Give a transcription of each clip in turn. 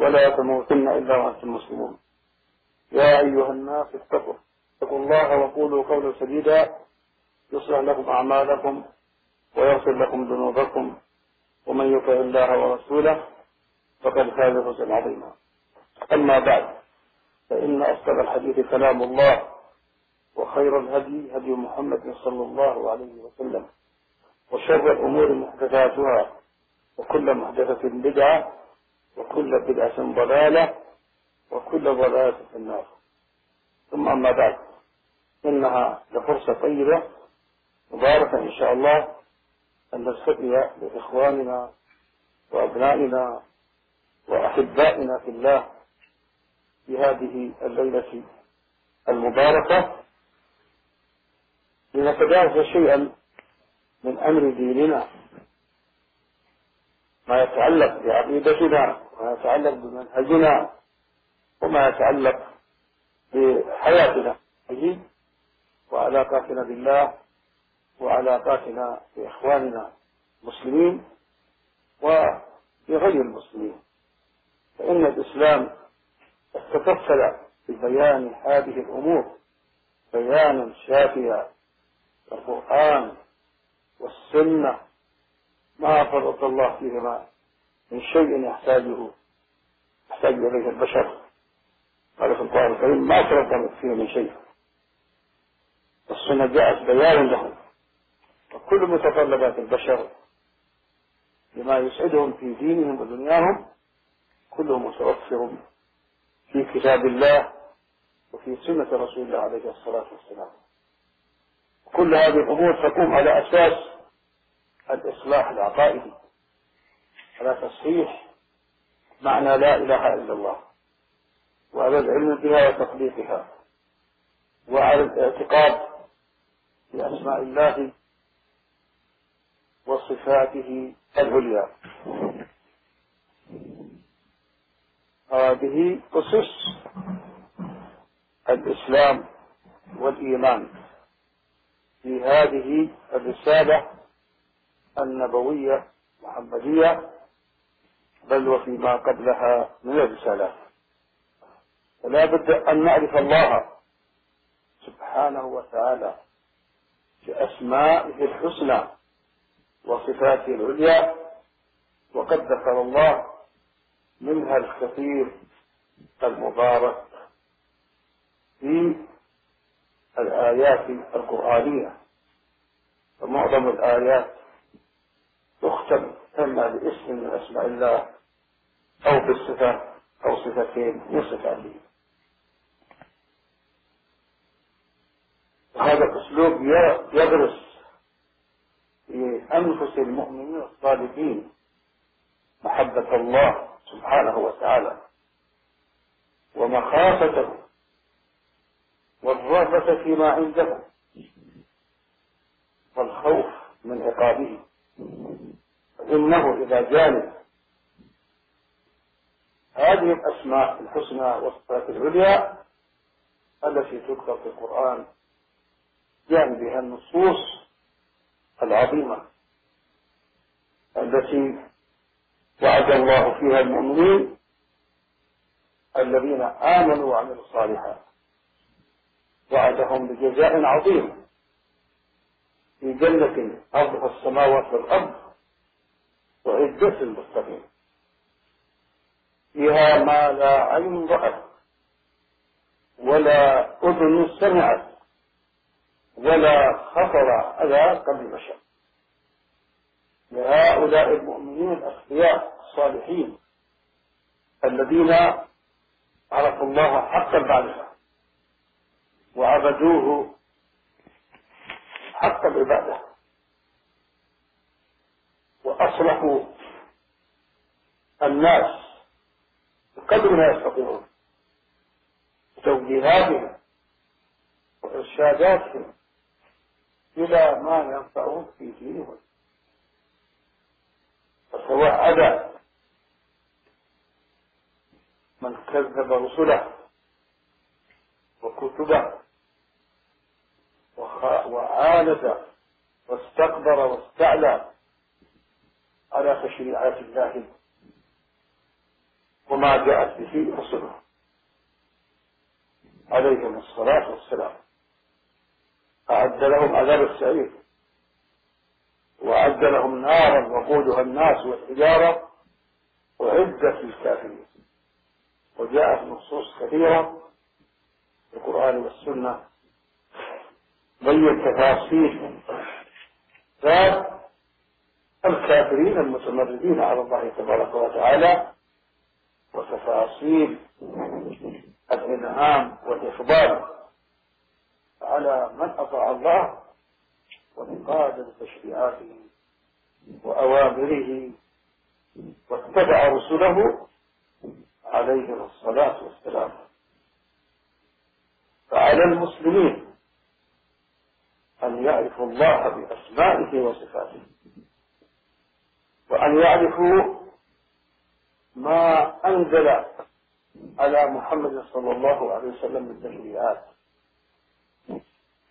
ولا تموتن إلا وأنتم مسلمون. يا أيها الناس اتقوا. اتقوا الله وقولوا قولا سديدا. يصلح لكم أعمالكم ويغفر لكم ذنوبكم. ومن يطع الله ورسوله فقد فاز فوزا عظيما. أما بعد فإن أصدق الحديث كلام الله وخير الهدي هدي محمد صلى الله عليه وسلم. وشر الأمور محدثاتها وكل محدثة بدعة وكل بدعة ضلالة وكل ضلالة في النار. ثم أما بعد إنها لفرصة طيبة مباركة إن شاء الله أن نلتقي بإخواننا وأبنائنا وأحبائنا في الله في هذه الليلة المباركة. لنتجاوز شيئا من أمر ديننا ما يتعلق بعقيدتنا وما يتعلق بمنهجنا وما يتعلق بحياتنا. وعلاقاتنا بالله وعلاقاتنا بإخواننا المسلمين وبغير المسلمين. فإن الإسلام استفصل في بيان هذه الأمور بيانا شافيا. القرآن والسنة ما فرض الله فيهما من شيء يحتاجه يحتاج إليه البشر. قال في القرآن الكريم ما فرض فيه من شيء. السنة جاءت بيانا له وكل متطلبات البشر لما يسعدهم في دينهم ودنياهم كله متوفر في كتاب الله وفي سنة رسول الله عليه الصلاة والسلام. كل هذه الأمور تقوم على أساس الإصلاح العقائدي. على تصحيح معنى لا إله إلا الله. وعلى العلم بها وتطبيقها. وعلى الاعتقاد بأسماء الله وصفاته العليا هذه أسس الإسلام والإيمان في هذه الرسالة النبوية محمدية بل وفيما قبلها من الرسالات. فلا بد أن نعرف الله سبحانه وتعالى بأسمائه الحسنى وصفاته العليا وقد ذكر الله منها الكثير المبارك في الآيات القرآنية. فمعظم الآيات تختم إما باسم من أسماء الله أو بالصفة أو صفتين من صفاته وهذا أسلوب يغرس في أنفس المؤمنين الصادقين محبة الله سبحانه وتعالى ومخافته والرغبة فيما عنده والخوف من عقابه. إنه إذا جانب هذه الأسماء الحسنى والصفات العليا التي تذكر في القرآن جاء بها النصوص العظيمة التي وعد الله فيها المؤمنين الذين آمنوا وعملوا الصالحات. وعدهم بجزاء عظيم. في جنة أرضها السماوات والأرض المتقين في فيها ما لا عين رأت ولا أذن سمعت ولا خطر على قلب بشر. لهؤلاء المؤمنين الأخفياء الصالحين الذين عرفوا الله حق المعرفة وعبدوه حق العبادة وأصلحوا الناس بقدر ما يستطيعون. توجيهاتهم وإرشاداتهم إلى ما ينفعهم في دينهم. فتوعد من كذب رسله وكتبه وعاند واستكبر واستعلى على تشريعات الله. وما جاءت به رسله. عليهم الصلاة والسلام. أعد لهم عذاب السعير. وأعد لهم نارا وقودها الناس والحجارة. وعدة للكافرين وجاءت نصوص كثيرة في القرآن والسنة. بين تفاصيل. ذات الكافرين المتمردين على الله تبارك وتعالى وتفاصيل الإنعام والإفضال على من أطاع الله وانقاد تشريعاته وأوامره واتبع رسله عليهم الصلاة والسلام. فعلى المسلمين أن يعرفوا الله بأسمائه وصفاته. وأن يعرفوا ما أنزل على محمد صلى الله عليه وسلم من تشريعات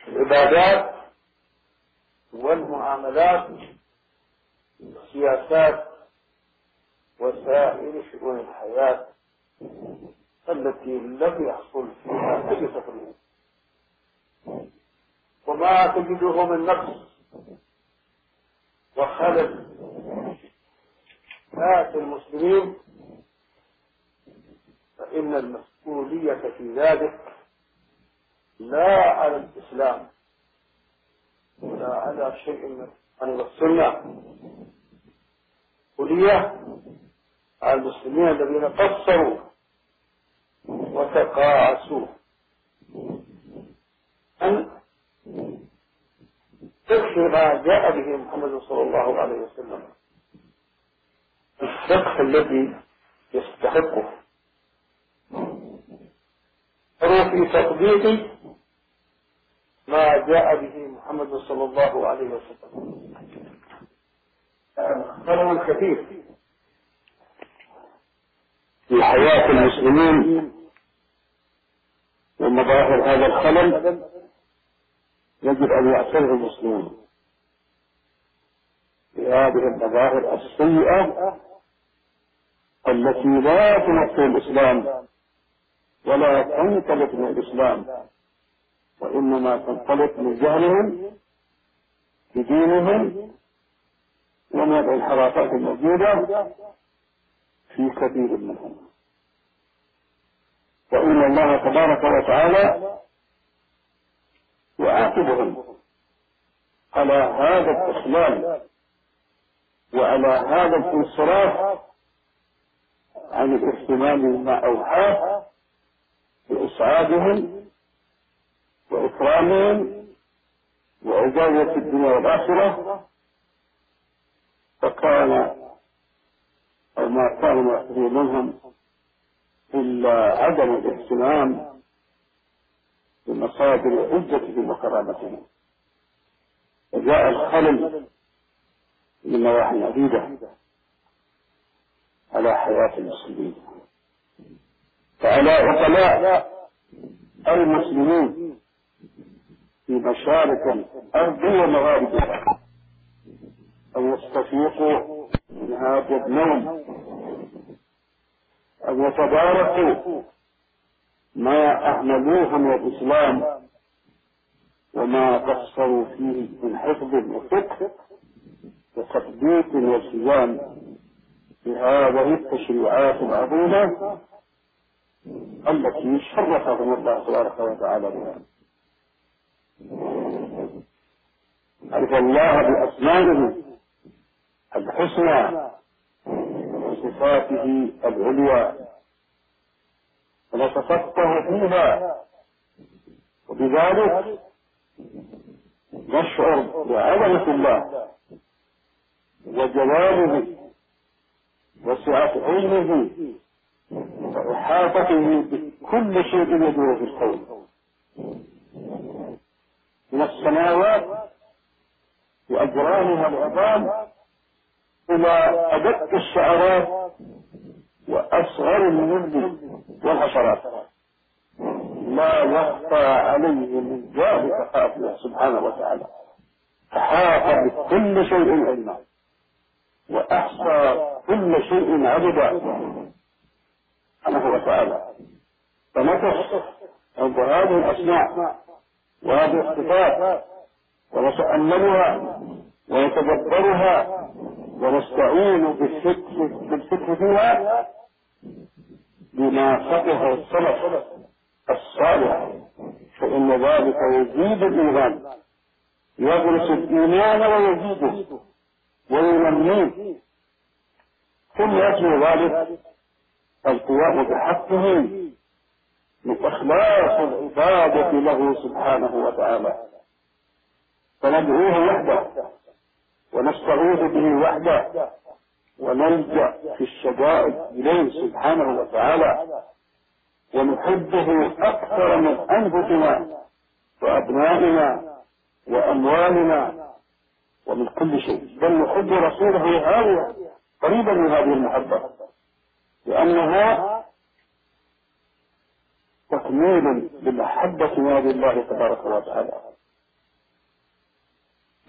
العبادات والمعاملات والسياسات وسائر شؤون الحياة التي لم يحصل فيها أي تفريط. وما تجده من نقص وخلل ذات المسلمين فإن المسؤولية في ذلك لا على الإسلام ولا على شيء من السنة. مسؤولية على المسلمين الذين قصروا وتقاعسوا. أن تكفي ما جاء به محمد صلى الله عليه وسلم. الفقه الذي يستحقه. في تطبيق ما جاء به محمد صلى الله عليه وسلم. خلل كثير في حياة المسلمين ومظاهر هذا الخلل يجب أن يعترف المسلمون بهذه المظاهر السيئة التي لا تمثل الإسلام ولا تنطلق من الإسلام وإنما تنطلق من جهلهم بدينهم ومن الانحرافات الموجودة في كثير منهم وإن الله تبارك وتعالى يعاقبهم على هذا الإخلال وعلى هذا الانصراف عن الاهتمام بما أوحاه بإسعادهم وإكرامهم وعزاية الدنيا والآخرة. فكان أو ما كان يأخذ منهم إلا عدم الاهتمام بمصادر عزتهم وكرامتهم وجاء الخلل من نواحي عديدة. على حياة المسلمين. فعلى عقلاء المسلمين في مشارق الأرض ومغاربها أن يستفيقوا من هذا النوم أن يتداركوا ما أهملوه من الإسلام وما قصروا فيه من حفظ وفقه وتثبيت والتزام بهذه التشريعات العظيمة التي شرفهم الله تبارك وتعالى بها. عرف الله بأسمائه الحسنى وصفاته العليا. ونتفقه فيها. وبذلك نشعر بعظمة الله وجلاله وسعة علمه وإحاطته بكل شيء يدور في الكون من السماوات وأجرامها العظام إلى أدق الشعرات وأصغر النمل والحشرات. لا يخفى عليه من ذلك خافية سبحانه وتعالى. أحاط بكل شيء علما. وأحصى كل شيء عددا سبحانه وتعالى. فنقص عند هذه الأسماء وهذه الصفات ونتأملها ونتدبرها ونستعين بالفكر فيها بما فقه السلف الصالح. فإن ذلك يزيد الإيمان. يغرس الإيمان ويزيده. وينميه ثم يتلو ذلك القيام بحقه من إخلاص العبادة له سبحانه وتعالى. فندعوه وحده ونستعوذ به وحده ونلجأ في الشدائد إليه سبحانه وتعالى ونحبه أكثر من أنفسنا وأبنائنا وأموالنا ومن كل شيء. بل نحب رسوله هذا قريبا من هذه المحبة. لأنها تكميل لمحبة نبي الله تبارك وتعالى.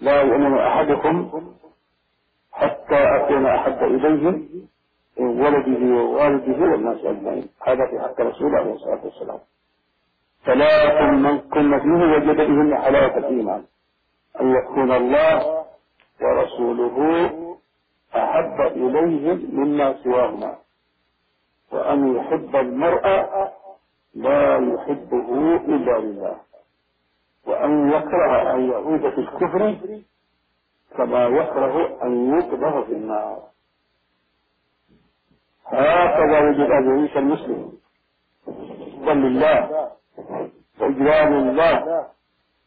لا يؤمن أحدكم حتى أكون أحب إليه ولده ووالده والناس أجمعين. هذا في حق رسول عليه الصلاة والسلام ثلاث من كن فيه وجد بهن حلاوة الإيمان. أن يكون الله ورسوله أحب إليهم مما سواهما. وأن يحب المرء لا يحبه إلا لله. وأن يكره أن يعود في الكفر كما يكره أن يقذف في النار. هكذا وجد أن يعيش المسلم. حبا لله وإجلال الله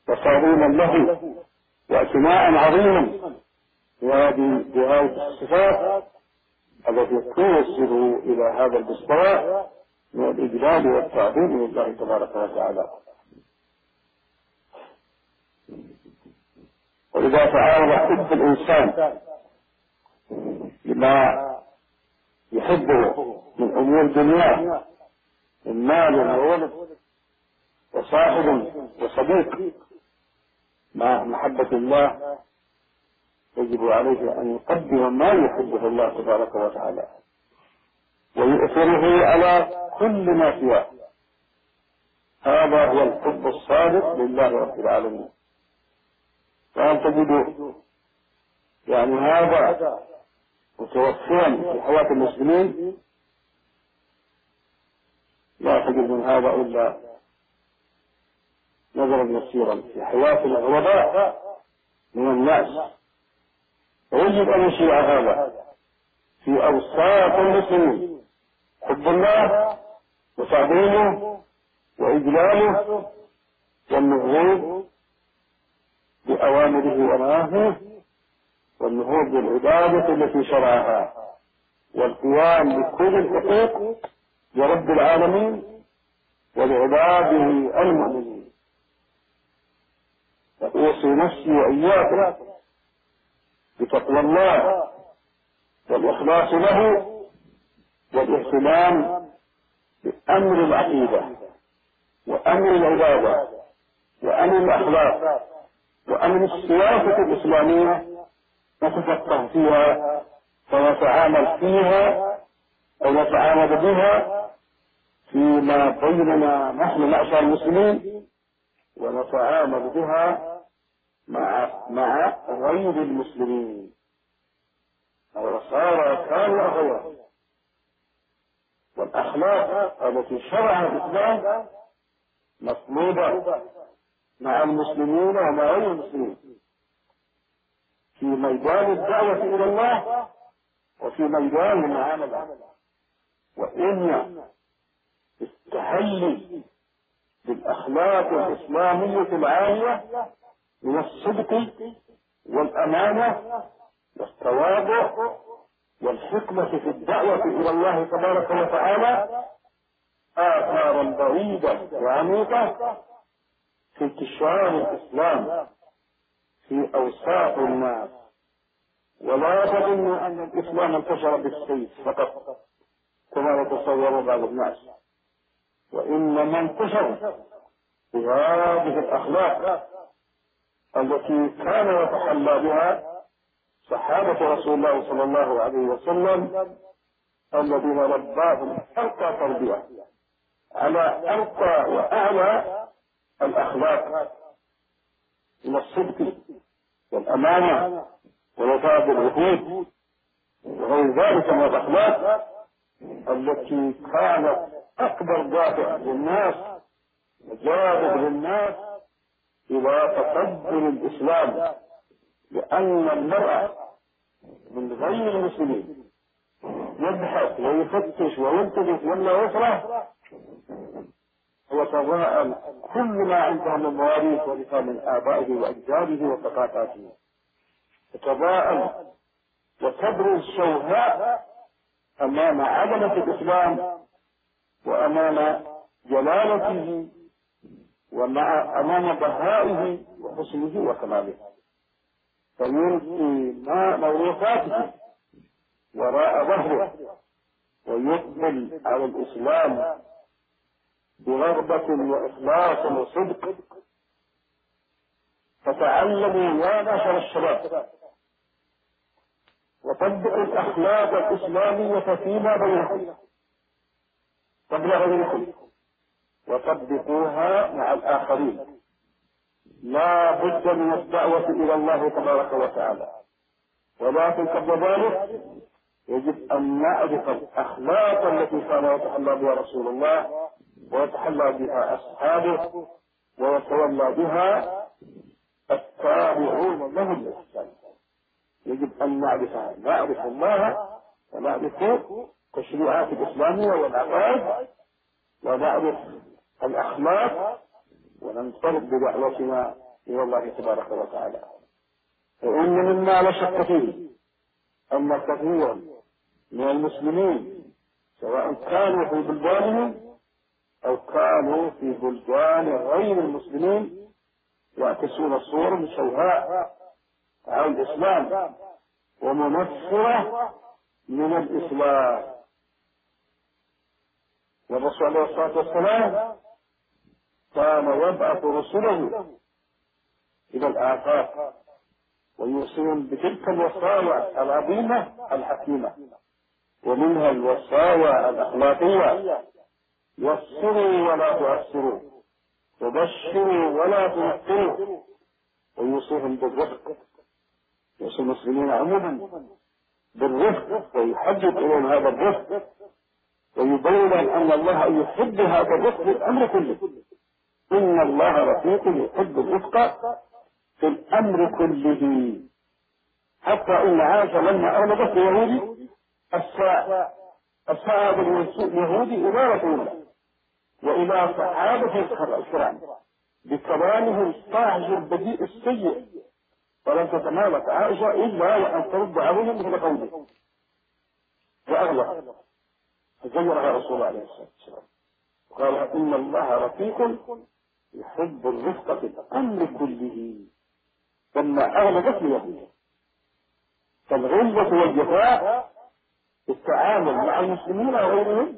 وصابونا له واعتناء عظيما وهذه بهذه الصفات التي توصل إلى هذا المستوى من الإجلال والتعظيم لله تبارك وتعالى. وإذا تعارض حب الإنسان لما يحبه من أمور دنياه من مال وولد وصاحب وصديق مع محبة الله يجب عليه أن يقدم ما يحبه الله تبارك وتعالى. ويؤثره على كل ما سواه. هذا هو الحب الصادق لله رب العالمين. فهل تجد يعني هذا متوفرا في حياة المسلمين؟ لا تجد من هذا إلا نظرا يسيرا في حياة الغرباء من الناس. ويجب أن يشيع هذا في أوساط المسلمين. حب الله وتعظيمه وإجلاله والنهوض بأوامره ونواهيه والنهوض بالعبادة التي شرعها والقيام بكل الحقوق لرب العالمين ولعباده المؤمنين. فأوصي نفسي وإياكم بتقوى الله والإخلاص له والاهتمام بأمر العقيدة وأمر العبادة وأمر الأخلاق وأمر السياسة الإسلامية نتفقه فيها ونتعامل فيها أو نتعامل بها فيما بيننا نحن معشر المسلمين ونتعامل بها مع مع غير المسلمين. النصارى كانوا أخوة والأخلاق التي شرعها الإسلام مطلوبة مع المسلمين ومع غير المسلمين. في ميدان الدعوة إلى الله وفي ميدان المعاملة. وإن التحلي بالأخلاق الإسلامية العالية من الصدق والأمانة والتواضع والحكمة في الدعوة إلى الله تبارك وتعالى آثارا بعيدة وعميقة في انتشار الإسلام في أوساط الناس. ولا تظن أن الإسلام انتشر بالسيف فقط كما يتصور بعض الناس. وإنما انتشر بهذه الأخلاق. التي كان يتحلى بها صحابة رسول الله صلى الله عليه وسلم الذين رباهم أرقى تربية على أرقى وأعلى الأخلاق من الصدق والأمانة ووفاء بالعهود وغير ذلك من الأخلاق التي كانت أكبر دافع للناس وجاذب للناس إلى تقبل الإسلام لأن المرأة من غير المسلمين يبحث ويفتش وينتبه ولا يفرح وتضاءل كل ما عنده من مواريث ورثة من آبائه وأجداده وثقافاته تتضاءل وتبرز شوهاء أمام عظمة الإسلام وأمام جلالته ومع أمام بهائه وحسنه وكماله. فيلقي ما موروثاته وراء ظهره ويقبل على الإسلام برغبة وإخلاص وصدق. فتعلموا يا معشر الشباب. وطبقوا الأخلاق الإسلامية فيما بينكم قبل غيركم وطبقوها مع الآخرين. لا بد من الدعوة إلى الله تبارك وتعالى. ولكن قبل ذلك يجب أن نعرف الأخلاق التي كان يتحلى بها رسول الله ويتحلى بها أصحابه ويتولى بها التابعون لهم الإحسان يجب أن نعرفها نعرف الله ونعرف التشريعات الإسلامية والعقائد ونعرف الأخلاق وننطلق بدعوتنا إلى الله تبارك وتعالى. فإن مما لا شك فيه أن كثيرا من المسلمين سواء كانوا في بلدانهم أو كانوا في بلدان غير المسلمين يعكسون صور شوهاء عن الإسلام ومنفرة من الإسلام. والرسول عليه الصلاة والسلام كان يبعث رسله إلى الآفاق ويوصيهم بتلك الوصايا العظيمة الحكيمة ومنها الوصايا الأخلاقية. يسروا ولا تعسروا وبشروا ولا تنفروا ويوصيهم بالرفق. يوصي المسلمين عموما بالرفق ويحدد إليهم هذا الرفق. ويبين أن الله يحب هذا الرفق الأمر كله. إن الله رفيق يحب الرفق في الأمر كله. حتى إن عائشة لما أغلبت اليهودي الساعة الساعة اليهودي إلى رسول الله. وإلى صحابة الكرام بكلامه الصاعج البديء السيء. ولم تتمالك عائشة إلا وأن ترد عليهم مثل قوله فزيرها رسول الله عليه الصلاة والسلام. قال إن الله رفيق يحب الرفق في الأمر كله. لما أغلقت اليهود. فالغلظة والجفاء في التعامل مع المسلمين وغيرهم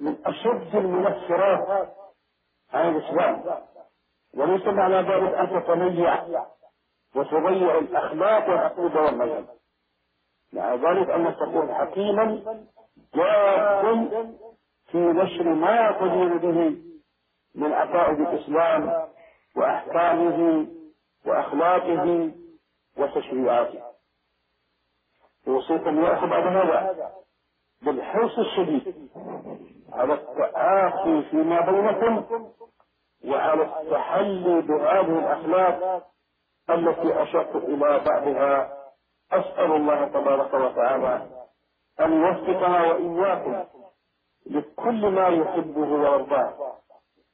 من أشد المنفرات عن الإسلام. وليس معنى ذلك أن تتميع وتضيع الأخلاق والعقيدة والمذهب. مع ذلك أن تكون حكيما جاد في نشر ما تدين به من عقائد الإسلام وأحكامه وأخلاقه وتشريعاته. أوصيكم يا أخي بعد هذا بالحرص الشديد على التآخي فيما بينكم وعلى التحلي بهذه الأخلاق التي أشرت إلى بعضها أسأل الله تبارك وتعالى أن يوفقنا وإياكم لكل ما يحبه ويرضاه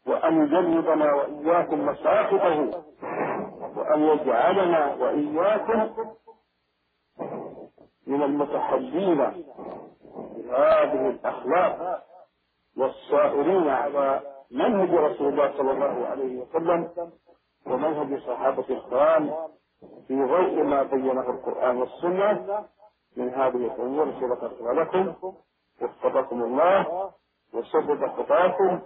وأن يجنبنا وإياكم مساخطه وأن يجعلنا وإياكم من المتحلين بهذه الأخلاق والصائرين على منهج رسول الله صلى الله عليه وسلم ومنهج صحابة الكرام في ضوء ما بينه القرآن والسنة من هذه الأمور التي ذكرتها لكم وفقكم الله وسدد خطاكم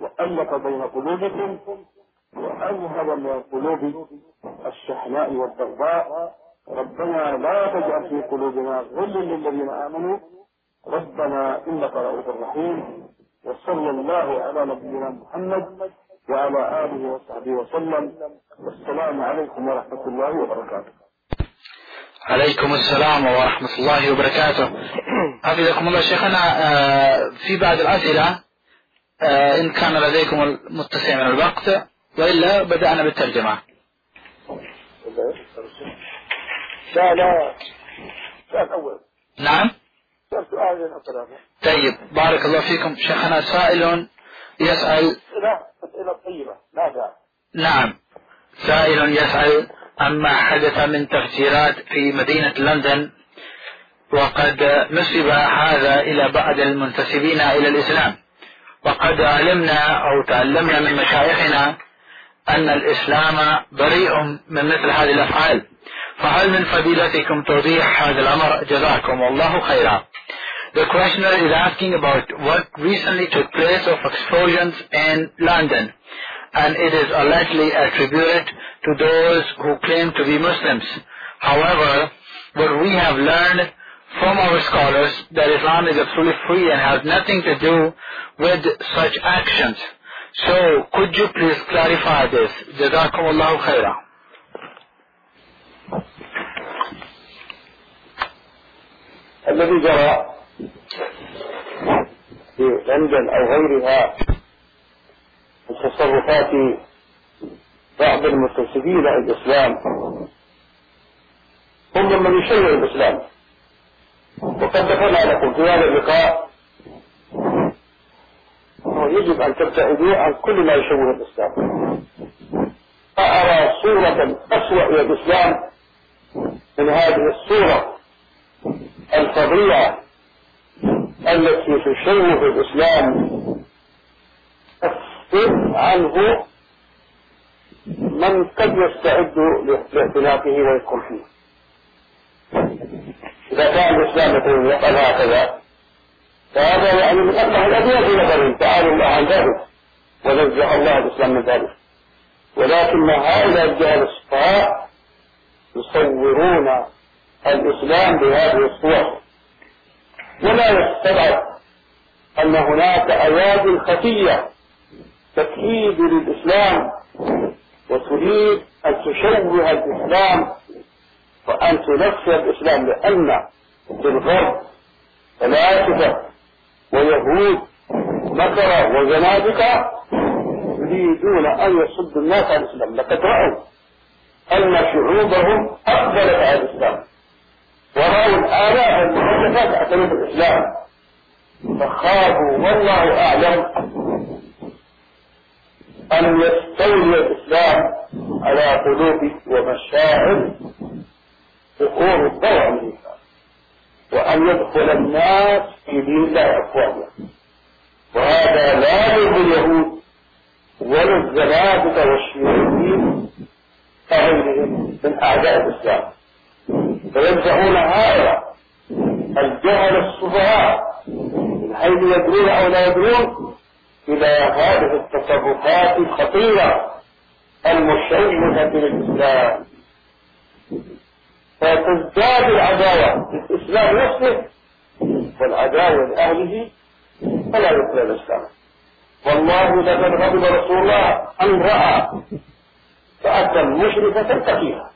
وألف بين قلوبكم وأذهب من القلوب الشحناء والضرباء ربنا لا تجعل في قلوبنا غل للذين آمنوا. ربنا إنك رؤوف رحيم. وصلى الله على نبينا محمد وعلى آله وصحبه وسلم. والسلام عليكم ورحمة الله وبركاته. عليكم السلام ورحمة الله وبركاته. حفظكم الله شيخنا آه، في بعض الأسئلة آه، إن كان لديكم المتسع من الوقت وإلا بدأنا بالترجمة. لا لا. سؤال أول نعم. طيب بارك الله فيكم. شيخنا سائل يسأل. لا أسئلة طيبة لا داعي. نعم. سائل يسأل عما حدث من تفسيرات في مدينة لندن وقد نسب هذا إلى بعض المنتسبين إلى الإسلام وقد علمنا أو تعلمنا من مشايخنا أن الإسلام بريء من مثل هذه الأفعال. فهل من فضيلتكم توضيح هذا الأمر جزاكم الله خيرا The questioner is asking about what recently took place of explosions in London and it is allegedly attributed to those who claim to be Muslims. However, what we have learned from our scholars that Islam is absolutely free and has nothing to do with such actions. So, could you please clarify this? جزاكم الله الذي جرى في لندن أو غيرها من تصرفات بعض المنتسبين الإسلام هم من يشيع الإسلام. وقد ذكرنا لكم في هذا اللقاء يجب أن تبتعدوا عن كل ما يشوه الإسلام. فأرى صورة أسوأ إلى الإسلام من هذه الصورة. الفظيعة التي تشوه الإسلام تفصل عنه من قد يستعد لاختلافه ويدخل فيه. إذا كان الإسلام يفعل هكذا فهذا يعني من أصلح الأديان في نظرهم تعالى الله عن ذلك ونزه الله الإسلام من ذلك. ولكن هؤلاء الجهل الصفاء يصورون الإسلام بهذه الصور. ولا يستبعد أن هناك أياد خفية تكييد للإسلام وتريد أن تشوه الإسلام وأن تنفي الإسلام لأن في الغرب فلاسفة ويهود مكرة وزنادقة يريدون أن يصدوا الناس عن الإسلام. لقد رأوا أن شعوبهم أقبلت على الإسلام. ورأوا الآلاف المؤلفات اعتمدوا الإسلام فخافوا والله أعلم أن يستولي الإسلام على قلوب ومشاعر ذكور الضوء أمريكا وأن يدخل الناس في دين الله أفواجا. وهذا لا يرضي اليهود ولا الزنادقة والشيوعيين كغيرهم من أعداء الإسلام. فيدفعون هؤلاء الجهل السفهاء من حيث يدرون أو لا يدرون إلى هذه التصرفات الخطيرة المشوهة للإسلام فتزداد العداوة للإسلام نفسه والعداوة لأهله فلا يدخل الإسلام. والله لقد غضب رسول الله أن رأى فأتى مشركة تقيها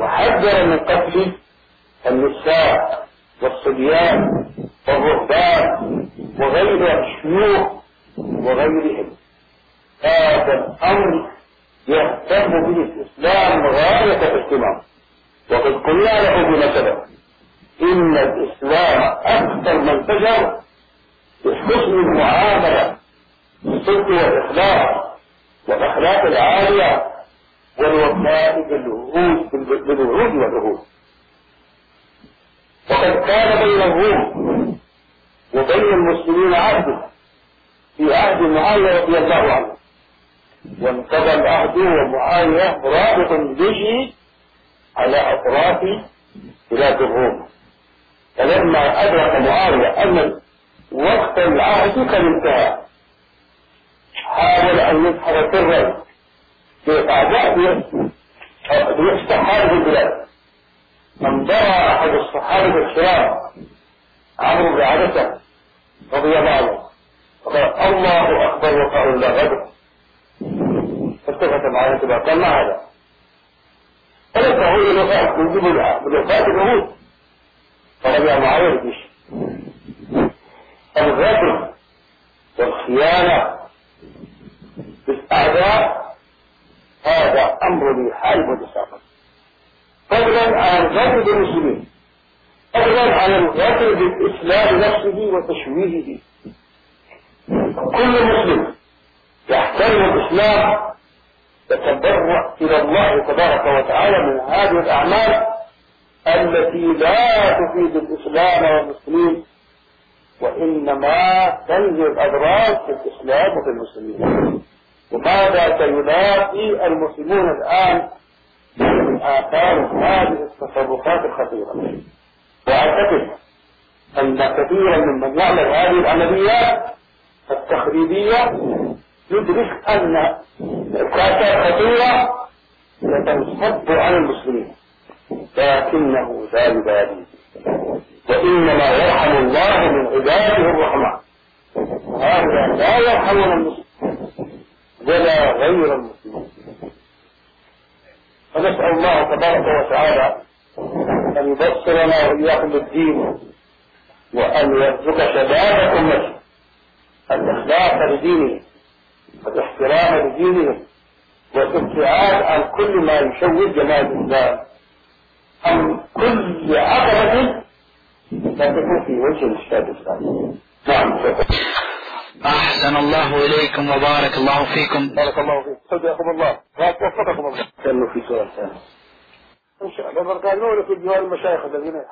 وحذر من قتل النساء والصبيان والرهبان وغير الشيوخ وغيرهم. هذا الأمر يهتم به الإسلام غاية الاهتمام. وقد قلنا له بمثلا إن الإسلام أكثر من انتشر بحسن المعاملة بالصدق والإخلاص والأخلاق العالية والوفاء بالعهود بالوعود والعهود وقد كان بين الروم وبين المسلمين عهد في عهد معاوية رضي الله عنه. وانقضى العهد ومعاوية رابط به على أطراف بلاد الروم. فلما أدرك معاوية أن وقت العهد قد انتهى حاول أن يظهر سرا. في أعداء ليفتح هذه البلاد انظر أحد الصحابة الكرام عمرو بن عبسة رضي الله عنه فقال الله أكبر وقال لا غدر فالتفت معاوية بقى قال ما هذا؟ فليس هو الوفاء يجيب بالوفاء اليهود. فرجع معاوية الجيش الغدر والخيانة بالأعداء هذا أمر يحارب الإسلام فضلا عن الغدر بالمسلمين. فضلا عن الغدر بالإسلام نفسه وتشويهه. كل مسلم يحترم الإسلام يتبرع إلى الله تبارك وتعالى من هذه الأعمال التي لا تفيد الإسلام والمسلمين وإنما تنزل الأضرار في الإسلام وفي المسلمين. وماذا سيلاقي المسلمون الآن من آثار هذه التصرفات الخطيرة؟ وأعتقد أن كثيرا ممن يعمل هذه العمليات التخريبية يدرك أن الكافات خطيرة ستنصب على المسلمين لكنه لا يبالي. وإنما يرحم الله من عباده الرحمن. هؤلاء لا يرحمون المسلمين. ولا غير المسلمين. فنسأل الله تبارك وتعالى أن يبصرنا وإياكم بالدين وأن يرزق شباب أمته الإخلاص لدينه والاحترام لدينهم والابتعاد عن كل ما يشوه جمال الإسلام عن كل عقبة لا تكون في وجه الإسلام الإسلامي نعم أحسن الله إليكم وبارك الله فيكم. بارك الله فيك. صدقكم الله. وفقكم الله. كانوا في سؤال ثاني. إن شاء الله. قالوا لك الجوار المشايخ الذين